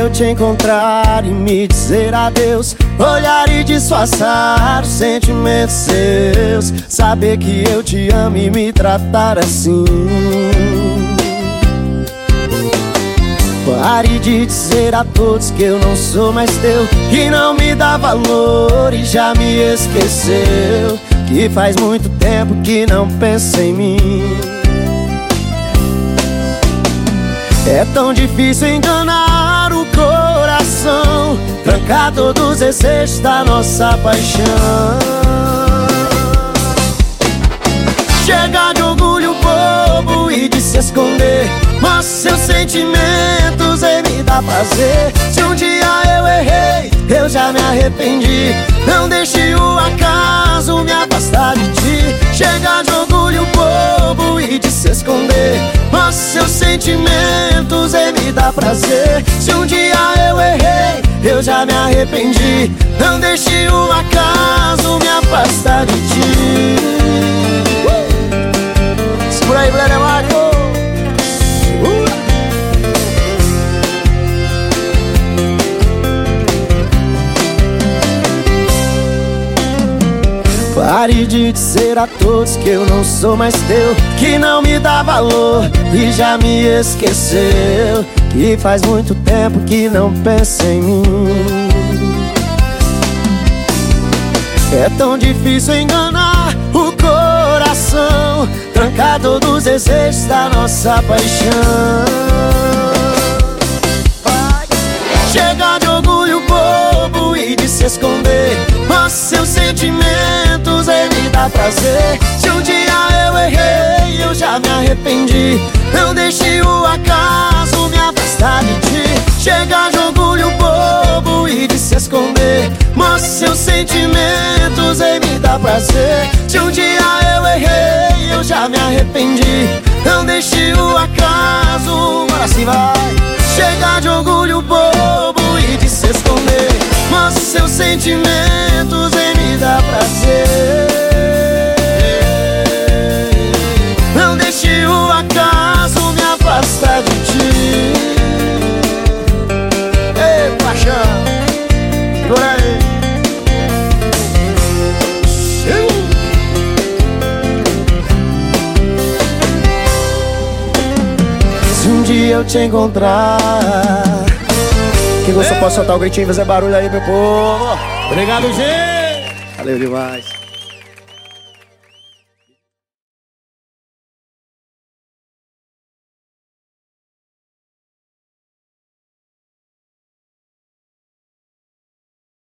eu te encontrar e me dizer adeus. Olhar e disfarçar os sentimentos seus. Saber que eu te amo e me tratar assim. Pare de dizer a todos que eu não sou mais teu Que não me dá valor e já me esqueceu. Que faz muito tempo que não pensa em mim É tão difícil enganar o coração Trancar todos os desejos da nossa paixão. Chega de orgulho bobo e de se esconder Mostra seus sentimentos e me dá prazer. Se um dia eu errei, eu já me arrependi. Não deixe o acaso dá prazer. Se um dia eu errei, eu já me arrependi. Não deixe o acaso me afastar de ti. Uh! Segura aí, Blair Marco Pare de dizer a todos que eu não sou mais teu Que não me dá valor e já me esqueceu Que faz muito tempo que não pensa em mim. É tão difícil enganar o coração Trancar todos os desejos da nossa paixão. Chega de orgulho bobo e de se esconder Mas seus sentimentos em me dá prazer. Se um dia eu errei, eu já me arrependi. Não deixe o acaso Chega de orgulho bobo e de se esconder. Mas seus sentimentos em me dá prazer. Se um dia eu errei, eu já me arrependi. Não deixe o acaso, agora sim vai. Chega de orgulho bobo e de se esconder. Mostre seus sentimentos eu te encontrar. Quem gostou pode soltar o gritinho e fazer barulho aí, meu povo. Obrigado, gente! Valeu demais